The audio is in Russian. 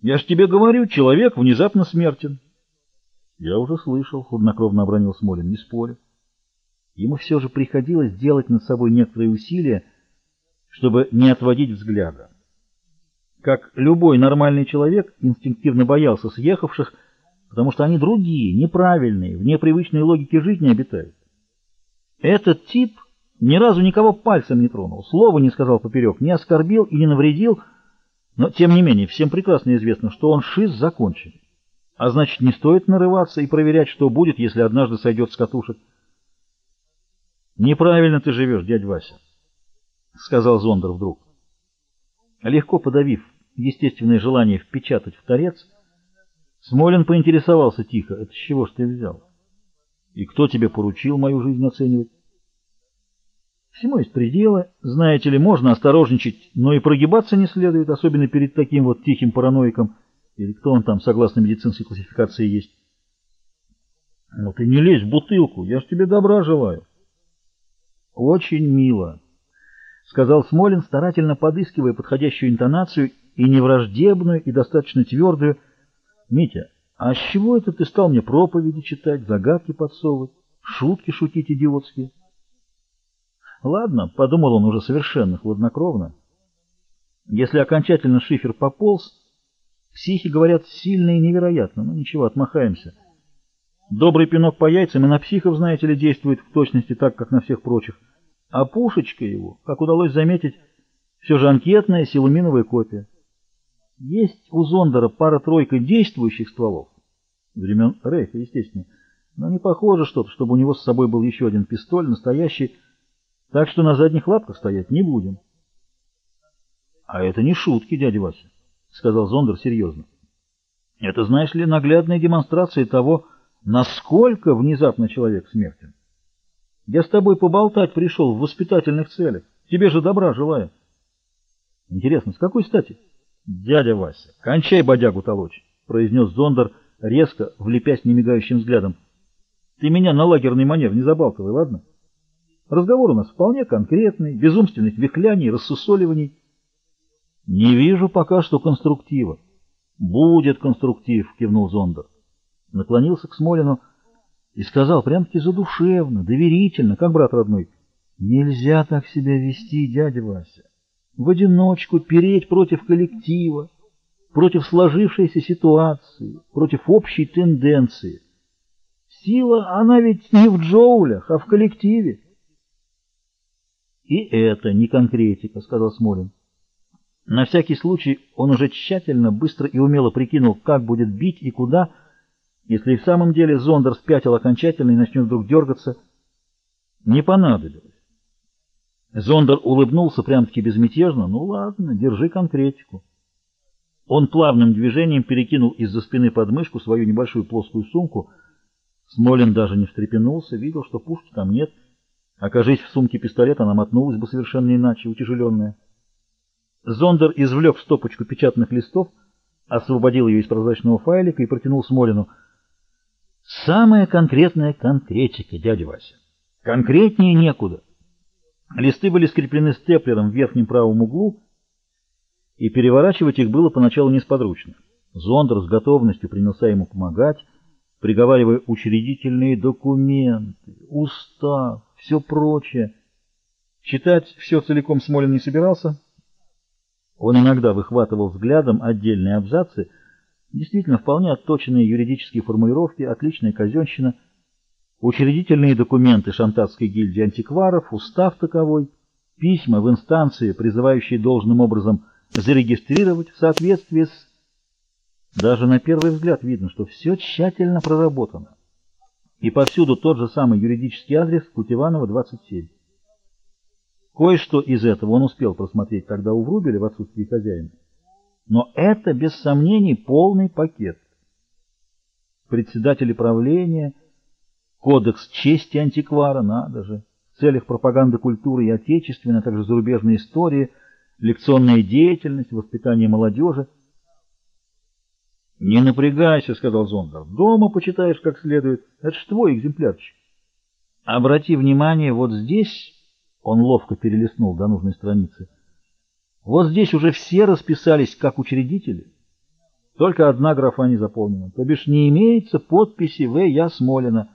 Я ж тебе говорю, человек внезапно смертен. Я уже слышал, хладнокровно обронил Смолин, не спорю. Ему все же приходилось делать над собой некоторые усилия, чтобы не отводить взгляда. Как любой нормальный человек, инстинктивно боялся съехавших, потому что они другие, неправильные, в непривычной логике жизни обитают. Этот тип ни разу никого пальцем не тронул, слова не сказал поперек, не оскорбил и не навредил, но, тем не менее, всем прекрасно известно, что он шиз закончен. А значит, не стоит нарываться и проверять, что будет, если однажды сойдет с катушек. «Неправильно ты живешь, дядь Вася», — сказал Зондер вдруг. Легко подавив естественное желание впечатать в торец, Смолин поинтересовался тихо, «Это с чего ж ты взял? И кто тебе поручил мою жизнь оценивать?» Всему есть пределы. Знаете ли, можно осторожничать, но и прогибаться не следует, особенно перед таким вот тихим параноиком, или кто он там, согласно медицинской классификации, есть. Ну ты не лезь в бутылку, я ж тебе добра желаю. Очень мило, сказал Смолин, старательно подыскивая подходящую интонацию и невраждебную, и достаточно твердую. Митя, а с чего это ты стал мне проповеди читать, загадки подсовывать, шутки шутить идиотские? Ладно, подумал он уже совершенно хладнокровно. Если окончательно шифер пополз, психи говорят сильно и невероятно, но ничего, отмахаемся. Добрый пинок по яйцам и на психов, знаете ли, действует в точности так, как на всех прочих. А пушечка его, как удалось заметить, все же анкетная силуминовая копия. Есть у Зондера пара-тройка действующих стволов, времен Рейха, естественно, но не похоже что-то, чтобы у него с собой был еще один пистоль, настоящий, так что на задних лапках стоять не будем. — А это не шутки, дядя Вася, — сказал Зондер серьезно. — Это, знаешь ли, наглядная демонстрация того, насколько внезапно человек смертен. Я с тобой поболтать пришел в воспитательных целях. Тебе же добра желаю. Интересно, с какой стати? Дядя Вася, кончай бодягу толочь, произнес Зондер, резко, влепясь немигающим взглядом. Ты меня на лагерный манер не забалтывай, ладно? Разговор у нас вполне конкретный, без умственных вихляний, рассусоливаний. Не вижу пока что конструктива. Будет конструктив, кивнул Зондер. Наклонился к Смолину и сказал прям-таки задушевно, доверительно, как брат родной. Нельзя так себя вести, дядя Вася. В одиночку переть против коллектива, против сложившейся ситуации, против общей тенденции. Сила, она ведь не в джоулях, а в коллективе. И это не конкретика, сказал Смолин. На всякий случай он уже тщательно, быстро и умело прикинул, как будет бить и куда, если и в самом деле Зондер спятил окончательно и начнет вдруг дергаться. Не понадобилось. Зондер улыбнулся прям-таки безмятежно. Ну ладно, держи конкретику. Он плавным движением перекинул из-за спины подмышку свою небольшую плоскую сумку. Смолин даже не встрепенулся, видел, что пушки там нет — Окажись в сумке пистолет, она мотнулась бы совершенно иначе, утяжеленная. Зондер извлек стопочку печатных листов, освободил ее из прозрачного файлика и протянул Смолину. Самая конкретная конкретика, дядя Вася. Конкретнее некуда. Листы были скреплены степлером в верхнем правом углу, и переворачивать их было поначалу несподручно. Зондер с готовностью принялся ему помогать, приговаривая учредительные документы, устав, все прочее. Читать все целиком Смолин не собирался. Он иногда выхватывал взглядом отдельные абзацы, действительно вполне отточенные юридические формулировки, отличная казенщина, учредительные документы Шантатской гильдии антикваров, устав таковой, письма в инстанции, призывающие должным образом зарегистрировать в соответствии с... Даже на первый взгляд видно, что все тщательно проработано и повсюду тот же самый юридический адрес Кутеванова, 27. Кое-что из этого он успел просмотреть тогда у Врубеля в отсутствии хозяина. Но это, без сомнений, полный пакет. Председатели правления, кодекс чести антиквара, надо же, в целях пропаганды культуры и отечественной, а также зарубежной истории, лекционная деятельность, воспитание молодежи — «Не напрягайся», — сказал Зондер. «Дома почитаешь как следует. Это ж твой экземплярчик». «Обрати внимание, вот здесь...» Он ловко перелистнул до нужной страницы. «Вот здесь уже все расписались как учредители. Только одна графа не заполнена, то бишь не имеется подписи В. Я. Смолина.